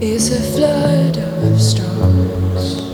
is a flood of stars.